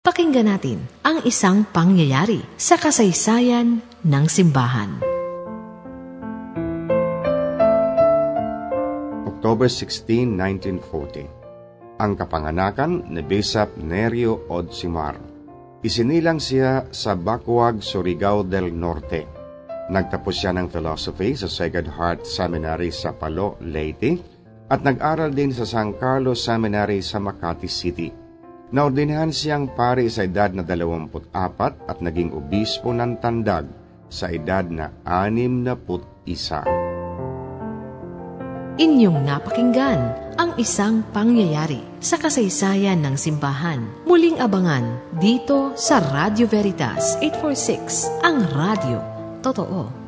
Pakinggan natin ang isang pangyayari sa kasaysayan ng simbahan. October 16, 1940 Ang kapanganakan ni Bishop Nerio Odsimar. Isinilang siya sa Bacuag, Surigao del Norte. Nagtapos siya ng philosophy sa Sacred Heart Seminary sa Palo, Leyte at nag-aral din sa San Carlos Seminary sa Makati City. Naordinahan siyang pari sa edad na 24 at naging obispo ng Tandag sa edad na 61. Inyong napakinggan ang isang pangyayari sa kasaysayan ng simbahan. Muling abangan dito sa Radio Veritas 846, ang radio. Totoo.